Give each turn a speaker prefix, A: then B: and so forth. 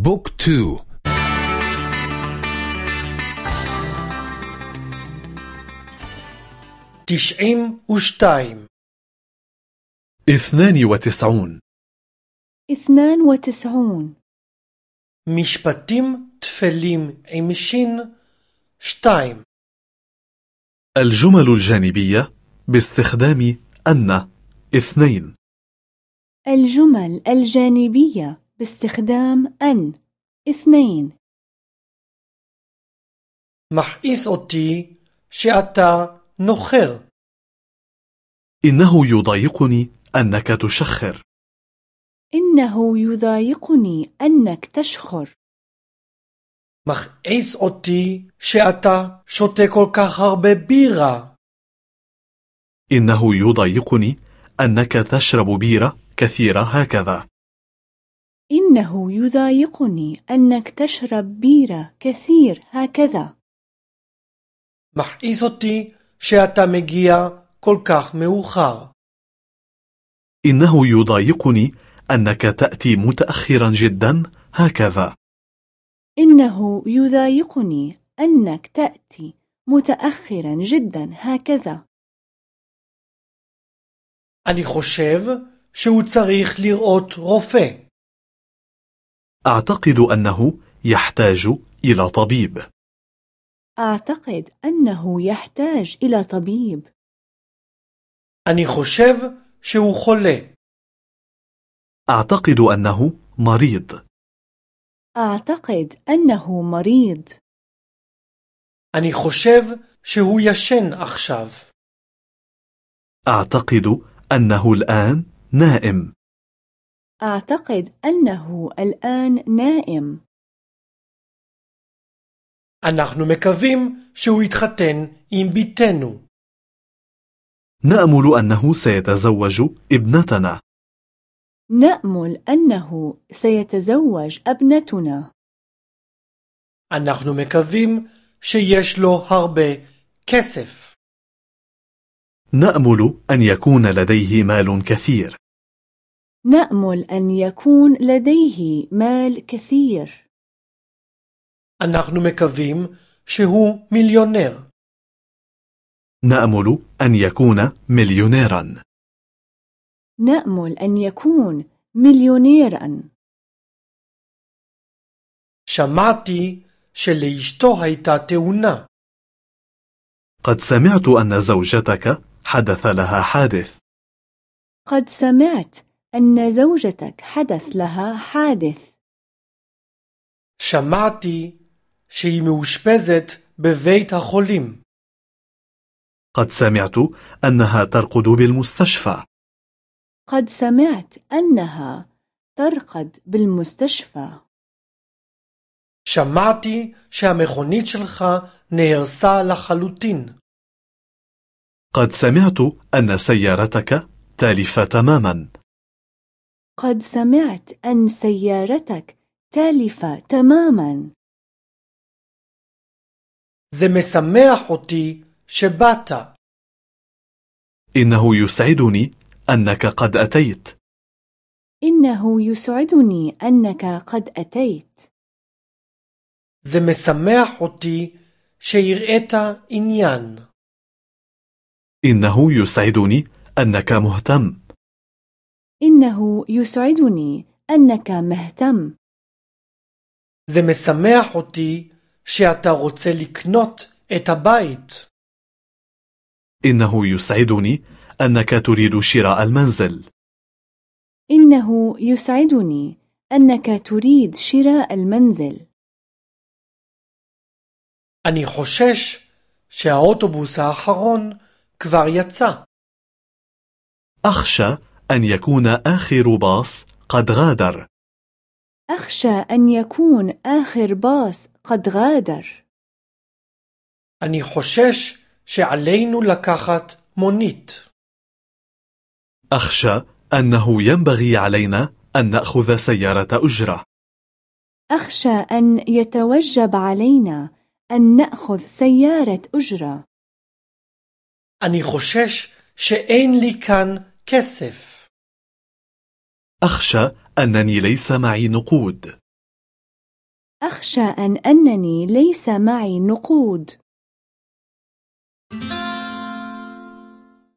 A: book two.
B: תשעים ושתיים
C: اثنان وتسعون.
D: اثنان وتسعون.
B: משפטים טפלים עם ש שתיים
C: الجمل الجانبية باستخدام أن. اثنين.
D: الجمل الجانبية باستخدام أن اثنين
B: מכעיס אותי שאתה نخر
C: إنه يضايقني أنك تشخر
D: إنه يضايقني أنك تشخر
B: מכעיס אותי שאתה שותה כל כך הרבה בירה.
C: إنه يضايقني أنك تشرب بيرة كثيرة هكذا
D: إنه يضايقني أنك تشرب بيرة كثير هكذا
B: מכעיס אותי שאתה מגיע כל כך מאוחר.
C: إنه يضايقني أنك تأتي متأخرا جدا هكذا
D: إنه يضايقني أنك تأتي متأخرا جدا هكذا
B: אני חושב שהוא צריך לראות רופא.
C: أعتقد أنه يحتاج إلى طبيب
D: أعتقد أنه يحتاج إلى طبيب
B: אני חושב שהוא חולה.
C: أعتقد أنه مريض
D: أعتقد أنه مريض
B: אני חושב שהוא ישן עכשיו.
C: أعتقد أنه الآن نائم
D: أعتقد أنه الآن نائم
B: אנחנו מקווים שהוא יתחתן עם ביתנו.
C: نأمل أنه سيتزوج ابنتنا
D: نأمل أنه سيتزوج ابنتنا
B: אנחנו מקווים שיש לו הרבה כסף.
C: نأمل أن يكون لديه مال كثير
D: نأمل أن يكون لديه مال كثير
B: אנחנו מקווים שהוא מיליונר.
C: نأمل أن يكون مليونيرا
D: نأمل أن يكون مليونيرا
B: שמעתי שלאשתו הייתה תאונה.
C: قد سمعت أن زوجتك حدث لها حادث
D: قد سمعت أن زوجتك حدث لها حادث
B: שמעתי שהיא מאושפזת בבית החולים.
C: قد سمعت أنها ترقد بالمستشفى
D: قد سمعت أنها ترقد بالمستشفى
B: שמעתי שהמכונית שלך נהרסה לחלוטין.
C: قد سمعت أن سيارتك تالفة تماما
D: قد سمعت أن سيارتك تالفة تماما
B: זה משמח אותי שבאת.
C: إنه يسعدني أنك قد أتيت
D: إنه يسعدني أنك قد أتيت
B: זה משמח אותי שהראית עניין.
C: إنه يسعدني أنك مهتم
D: إنه يسعدني أنك مهتم
B: זה משמח אותי שאתה רוצה לקנות את הבית.
C: إنه يسعدني أنك تريد شراء المنزل
D: إنه يسعدني أنك تريد شراء المنزل
B: אני חושש שהאוטובוס האחרון כבר יצא.
C: أخشى أن يكون آخر باص قد غادر
D: أخشى أن يكون آخر باص قد غادر
B: אני חושש שעלינו לקחת מונית.
C: أخشى أنه ينبغي علينا أن نأخذ سيارة أجرة
D: أخشى أن يتوجب علينا أن نأخذ سيارة أجرة
B: אני חושש שאין לי כאן כסף.
C: أخشى أنني ليس معي نقود
D: أخشى أن أنني ليس معي نقود.